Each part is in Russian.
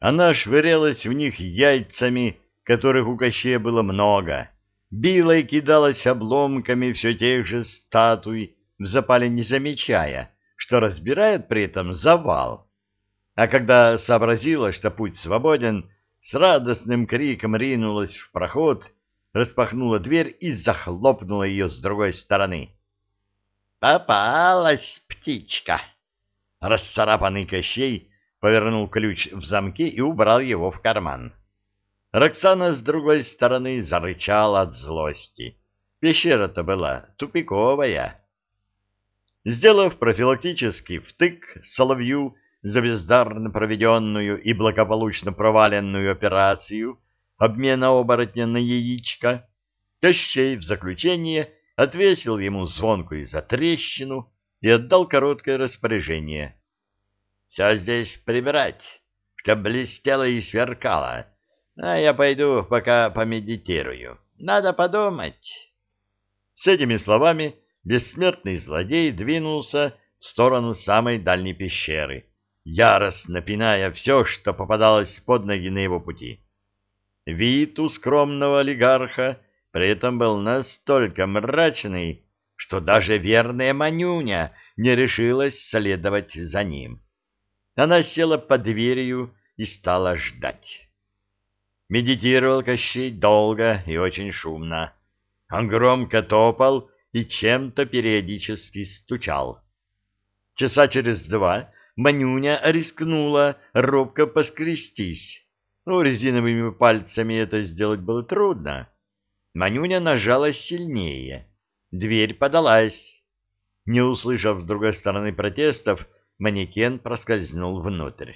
Она швырялась в них яйцами, которых у Кощея было много, била и кидалась обломками все тех же статуй, в запале не замечая, что разбирает при этом завал. А когда сообразила, что путь свободен, с радостным криком ринулась в проход, распахнула дверь и захлопнула ее с другой стороны. «Попалась птичка!» Расцарапанный Кощей повернул ключ в замке и убрал его в карман. Роксана с другой стороны зарычала от злости. Пещера-то была тупиковая. Сделав профилактический втык соловью за бездарно проведенную и благополучно проваленную операцию обмена оборотня на яичко, Кощей в заключение отвесил ему звонкую затрещину и отдал короткое распоряжение. «Все здесь прибирать, чтоб блестело и сверкало, а я пойду пока помедитирую. Надо подумать». С этими словами бессмертный злодей двинулся в сторону самой дальней пещеры, яростно пиная все, что попадалось под ноги на его пути. Вид у скромного олигарха при этом был настолько мрачный, что даже верная Манюня не решилась следовать за ним. Она села под дверью и стала ждать. Медитировал Кощей долго и очень шумно. Он громко топал и чем-то периодически стучал. Часа через два Манюня рискнула робко поскрестись. Ну, резиновыми пальцами это сделать было трудно. Манюня нажала сильнее. Дверь подалась. Не услышав с другой стороны протестов, манекен проскользнул внутрь.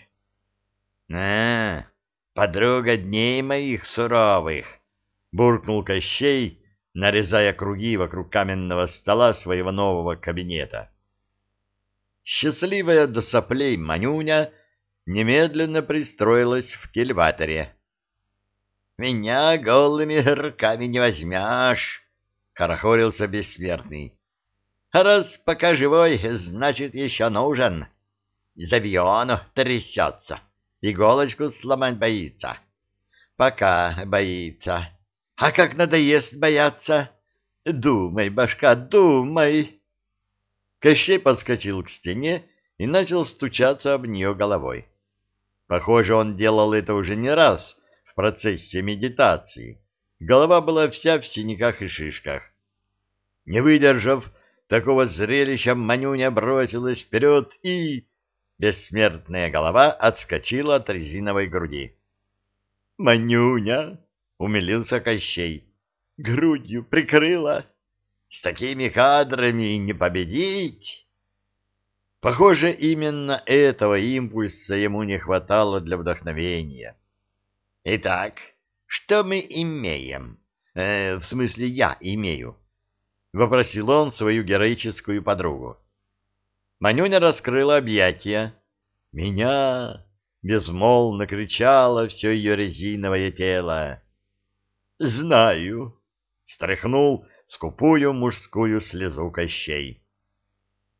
— А, подруга дней моих суровых! — буркнул Кощей, нарезая круги вокруг каменного стола своего нового кабинета. Счастливая до соплей Манюня немедленно пристроилась в кельваторе. «Меня голыми руками не возьмешь!» — хорохорился бессмертный. «Раз пока живой, значит, еще нужен. Завьону трясется, иголочку сломать боится. Пока боится. А как надоест бояться? Думай, башка, думай!» Кощей подскочил к стене и начал стучаться об нее головой. Похоже, он делал это уже не раз в процессе медитации. Голова была вся в синяках и шишках. Не выдержав такого зрелища, Манюня бросилась вперед и... Бессмертная голова отскочила от резиновой груди. «Манюня!» — умилился Кощей. «Грудью прикрыла!» С такими кадрами не победить. Похоже, именно этого импульса ему не хватало для вдохновения. Итак, что мы имеем? Э, в смысле, я имею. Вопросил он свою героическую подругу. Манюня раскрыла объятия. «Меня!» — безмолвно кричало все ее резиновое тело. «Знаю!» — стряхнул скупую мужскую слезу Кощей.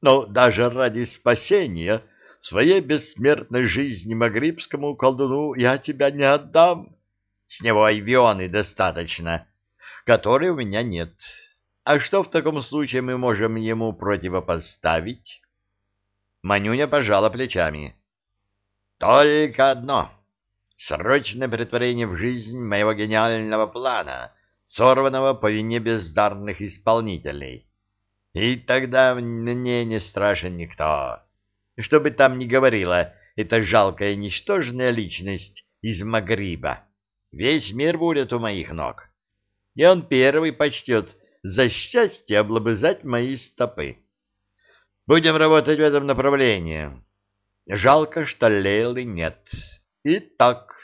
Но даже ради спасения своей бессмертной жизни магрибскому колдуну я тебя не отдам. С него айвионы достаточно, которой у меня нет. А что в таком случае мы можем ему противопоставить? Манюня пожала плечами. Только одно — срочное притворение в жизнь моего гениального плана — сорванного по вине бездарных исполнителей. И тогда мне не страшен никто. Что бы там ни говорила эта жалкая ничтожная личность из Магриба, весь мир будет у моих ног. И он первый почтет за счастье облобызать мои стопы. Будем работать в этом направлении. Жалко, что Лейлы нет. Итак,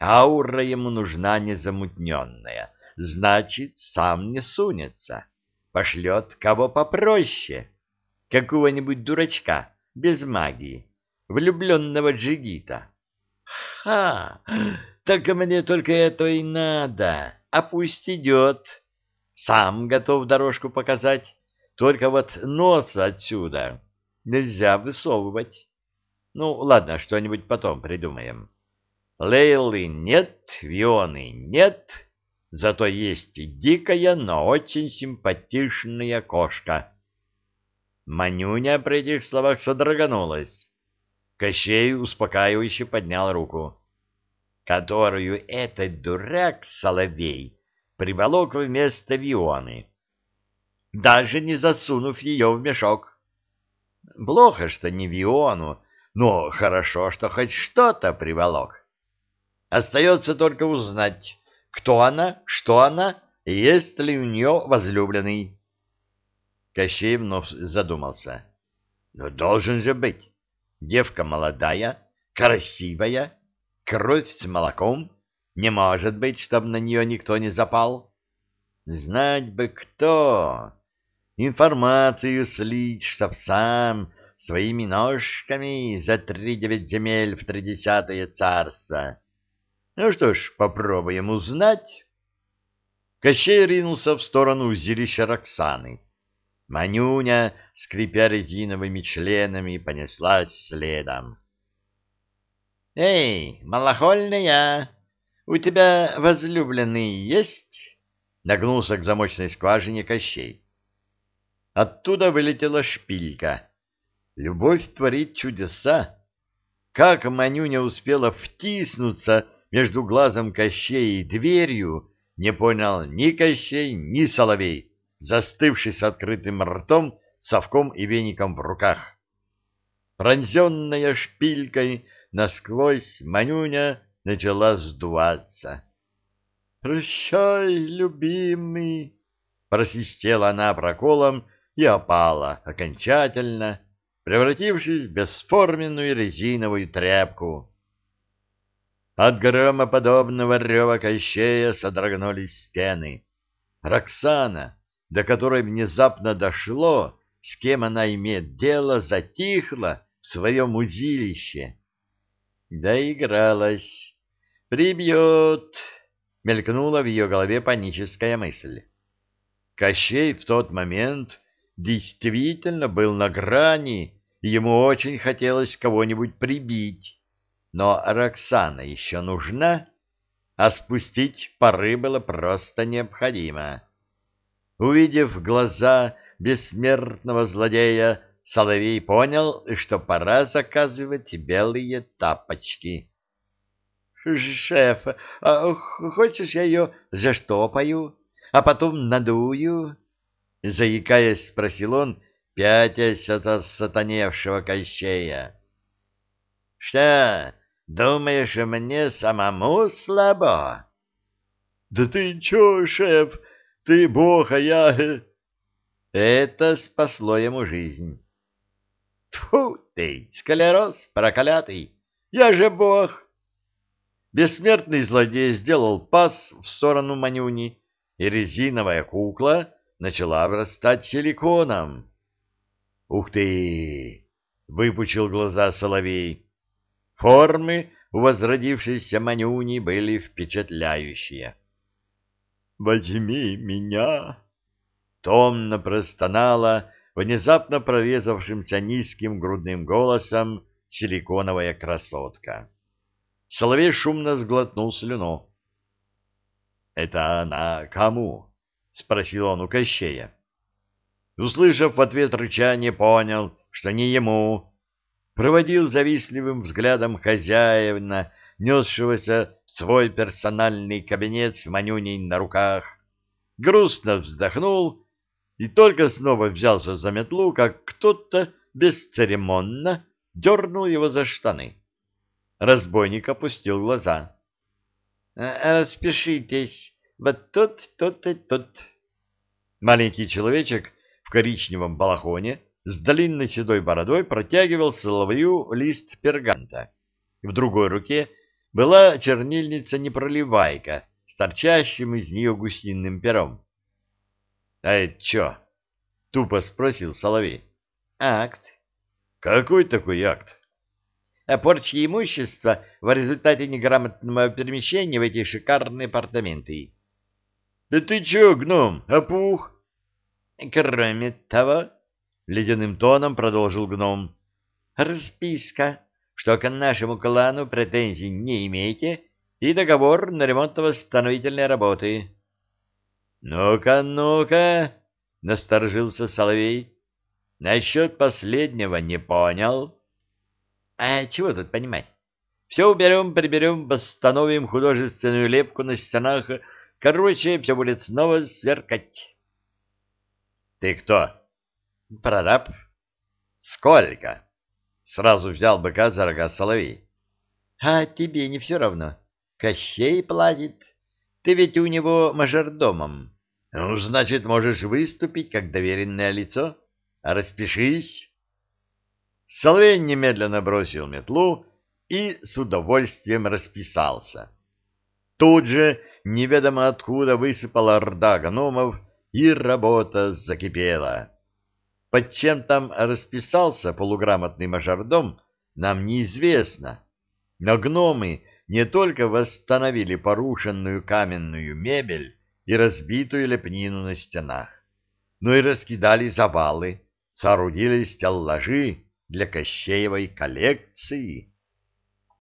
аура ему нужна незамутненная значит, сам не сунется. Пошлет кого попроще, какого-нибудь дурачка, без магии, влюбленного джигита. Ха! Так мне только это и надо. А пусть идет. Сам готов дорожку показать. Только вот нос отсюда нельзя высовывать. Ну, ладно, что-нибудь потом придумаем. Лейлы нет, Вионы нет, зато есть дикая, но очень симпатичная кошка. Манюня при этих словах содроганулась. Кощей успокаивающе поднял руку, которую этот дурак Соловей приволок вместо Вионы, даже не засунув ее в мешок. Плохо, что не Виону, но хорошо, что хоть что-то приволок. Остается только узнать, кто она, что она, есть ли у нее возлюбленный. Кощей вновь задумался. Но должен же быть. Девка молодая, красивая, кровь с молоком. Не может быть, чтобы на нее никто не запал. Знать бы кто. Информацию слить, чтоб сам своими ножками за три девять земель в тридесятое царство. Ну что ж, попробуем узнать. Кощей ринулся в сторону узилища Роксаны. Манюня, скрипя резиновыми членами, понеслась следом. — Эй, малохольная, у тебя возлюбленный есть? — нагнулся к замочной скважине Кощей. Оттуда вылетела шпилька. Любовь творит чудеса. Как Манюня успела втиснуться между глазом Кощей и дверью, не понял ни Кощей, ни Соловей застывший с открытым ртом, совком и веником в руках. Пронзенная шпилькой насквозь Манюня начала сдуваться. «Прощай, любимый!» Просистела она проколом и опала окончательно, превратившись в бесформенную резиновую тряпку. От громоподобного рева Кощея содрогнулись стены. Роксана, до которой внезапно дошло, с кем она имеет дело, затихла в своем узилище. Доигралась. «Прибьет!» — мелькнула в ее голове паническая мысль. Кощей в тот момент действительно был на грани, и ему очень хотелось кого-нибудь прибить. Но Роксана еще нужна, а спустить пары было просто необходимо. Увидев глаза бессмертного злодея, Соловей понял, что пора заказывать белые тапочки. — Шеф, а хочешь я ее заштопаю, а потом надую? — заикаясь, спросил он, пятясь от сатаневшего Кощея. — Что, думаешь, мне самому слабо? — Да ты чё, шеф, ты бог, а я... Это спасло ему жизнь. Тьфу ты, скалерос проклятый! Я же бог! Бессмертный злодей сделал пас в сторону Манюни, и резиновая кукла начала обрастать силиконом. «Ух ты!» — выпучил глаза Соловей. Формы у возродившейся Манюни были впечатляющие. «Возьми меня!» Томно простонала внезапно прорезавшимся низким грудным голосом силиконовая красотка. Соловей шумно сглотнул слюну. «Это она кому?» — спросил он у Кощея. Услышав в ответ рычание, понял, что не ему. Проводил завистливым взглядом хозяина, несшегося свой персональный кабинет с Манюней на руках, грустно вздохнул и только снова взялся за метлу, как кто-то бесцеремонно дернул его за штаны. Разбойник опустил глаза. «А, — Распишитесь, вот тут, тут и тут. Маленький человечек в коричневом балахоне с длинной седой бородой протягивал соловью лист перганта. В другой руке была чернильница-непроливайка с торчащим из нее гусиным пером. — А это что? — тупо спросил Соловей. — Акт. — Какой такой акт? — О порче имущества в результате неграмотного перемещения в эти шикарные апартаменты. — Да ты че, гном, опух? — Кроме того, — ледяным тоном продолжил гном, — расписка что к нашему клану претензий не имеете и договор на ремонтно-восстановительные работы. — Ну-ка, ну-ка, — насторожился Соловей. — Насчет последнего не понял. — А чего тут понимать? Все уберем, приберем, восстановим художественную лепку на стенах. Короче, все будет снова сверкать. — Ты кто? — Прораб. — Сколько? — сразу взял быка за рога Соловей. — А тебе не все равно. Кощей платит. Ты ведь у него мажордомом. Ну, значит, можешь выступить как доверенное лицо. Распишись. Соловей немедленно бросил метлу и с удовольствием расписался. Тут же неведомо откуда высыпала орда гномов, и работа закипела. Под чем там расписался полуграмотный мажордом, нам неизвестно. Но гномы не только восстановили порушенную каменную мебель и разбитую лепнину на стенах, но и раскидали завалы, соорудили стеллажи для Кощеевой коллекции.